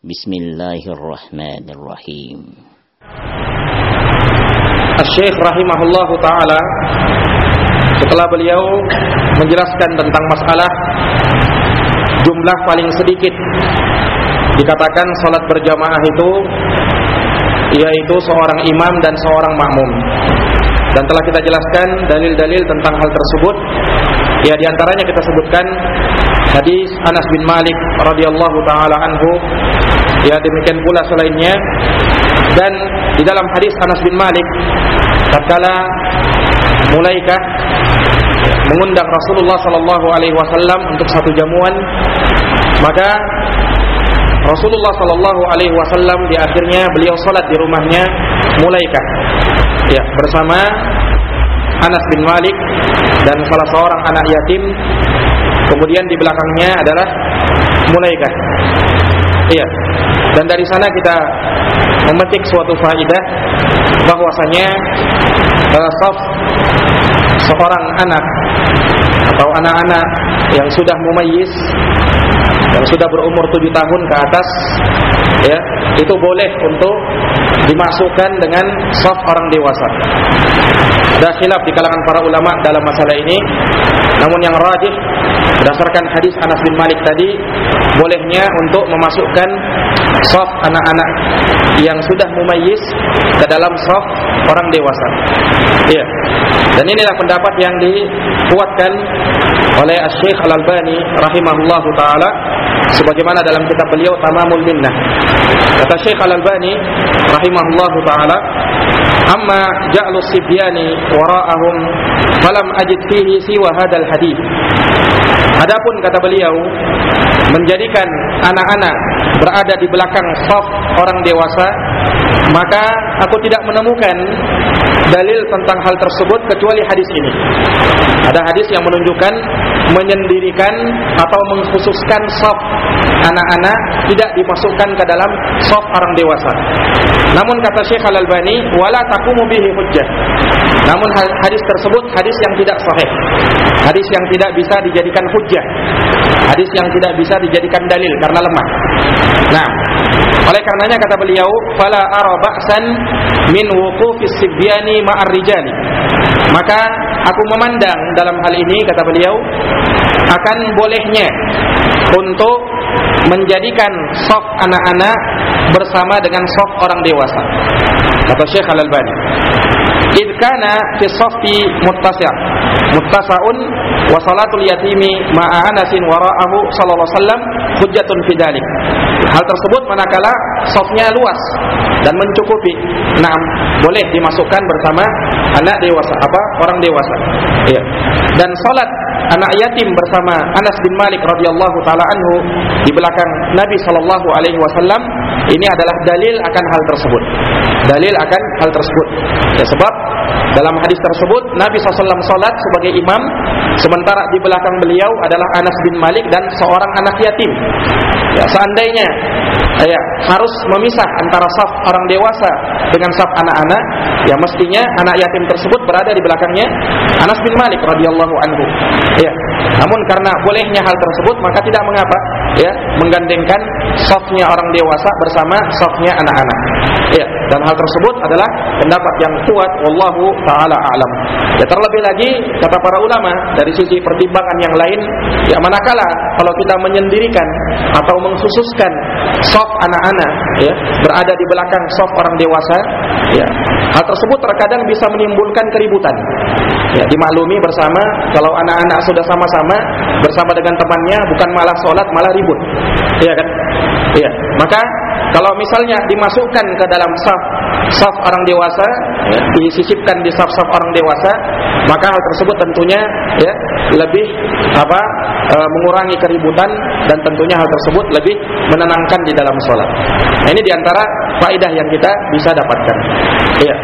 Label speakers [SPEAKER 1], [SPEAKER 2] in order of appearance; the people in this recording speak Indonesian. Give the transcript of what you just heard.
[SPEAKER 1] Bismillahirrahmanirrahim.
[SPEAKER 2] Syekh rahimahullahu taala setelah beliau menjelaskan tentang masalah jumlah paling sedikit dikatakan salat berjamaah itu yaitu seorang imam dan seorang makmum. Dan telah kita jelaskan dalil-dalil tentang hal tersebut. Ya di antaranya kita sebutkan hadis Anas bin Malik radhiyallahu taala anhu. Ya demikian pula selainnya dan di dalam hadis Anas bin Malik tatkala mulaikah mengundang Rasulullah sallallahu alaihi wasallam untuk satu jamuan maka Rasulullah sallallahu alaihi wasallam di akhirnya beliau salat di rumahnya mulaikah ya bersama Anas bin Malik dan salah seorang anak yatim kemudian di belakangnya adalah mulaikah. Iya. Dan dari sana kita memetik suatu faidah bahwasanya uh, seorang anak atau anak-anak yang sudah mumayyiz yang sudah berumur tujuh tahun ke atas ya itu boleh untuk dimasukkan dengan saf orang dewasa. Ada khilaf di kalangan para ulama dalam masalah ini. Namun yang rajih berdasarkan hadis Anas bin Malik tadi bolehnya untuk memasukkan saf anak-anak yang sudah mumayyiz ke dalam saf orang dewasa iya dan inilah pendapat yang dikuatkan oleh Syekh Al-Albani rahimahullahu taala sebagaimana dalam kitab beliau Tamamul Minnah. Kata Syekh Al-Albani rahimahullahu taala, "Amma ja'lu sibyani wara'ahum falam ajid fihi siwa hadzal hadits." Adapun kata beliau menjadikan anak-anak berada di belakang saf orang dewasa, maka aku tidak menemukan dalil tentang hal tersebut kecuali hadis ini. Ada hadis yang menunjukkan menyendirikan atau mengkhususkan saf anak-anak tidak dimasukkan ke dalam saf orang dewasa. Namun kata Syekh Al-Albani, wala taqumu bihi hujjah. Namun hadis tersebut hadis yang tidak sahih. Hadis yang tidak bisa dijadikan hujjah. Hadis yang tidak bisa dijadikan dalil karena lemah. Nah, oleh karenanya kata beliau, fala ara ba'san min wuqufis sibyani ma'ar rijali. Maka aku memandang dalam hal ini kata beliau akan bolehnya untuk menjadikan soft anak-anak bersama dengan soft orang dewasa. Kata Syekh Al-Albani. Idh kana fi saffi muttasi' muttasaun wa salatul yatimi ma'a Anasin wara'ahu sallallahu alaihi wasallam hujjatun fi. Hal tersebut manakala softnya luas dan mencukupi. Nah, boleh dimasukkan bersama anak dewasa apa orang dewasa. Iya. Dan salat anak yatim bersama Anas bin Malik radhiyallahu taala anhu di belakang Nabi sallallahu alaihi wasallam ini adalah dalil akan hal tersebut. Dalil akan hal tersebut. Ya sebab dalam hadis tersebut Nabi SAW salat sebagai imam sementara di belakang beliau adalah Anas bin Malik dan seorang anak yatim. Ya seandainya ya harus memisah antara saf orang dewasa dengan saf anak-anak, ya mestinya anak yatim tersebut berada di belakangnya Anas bin Malik radhiyallahu anhu. Ya. Namun karena bolehnya hal tersebut maka tidak mengapa ya menggandengkan safnya orang dewasa bersama safnya anak-anak. Ya, dan hal tersebut adalah pendapat yang kuat wallahu taala alam. Ya terlebih lagi kata para ulama dari sisi pertimbangan yang lain ya manakala kalau kita menyendirikan atau mengkhususkan saf anak-anak ya berada di belakang saf orang dewasa ya hal tersebut terkadang bisa menimbulkan keributan. Ya dimaklumi bersama kalau anak-anak sudah sama-sama bersama dengan temannya bukan malah sholat malah ribut. Iya kan? Iya. Maka kalau misalnya dimasukkan ke dalam saf saf orang dewasa, ya, disisipkan di saf-saf orang dewasa, maka hal tersebut tentunya ya lebih apa e, mengurangi keributan dan tentunya hal tersebut lebih menenangkan di dalam sholat. Nah, ini di antara faedah yang kita bisa dapatkan. Ya,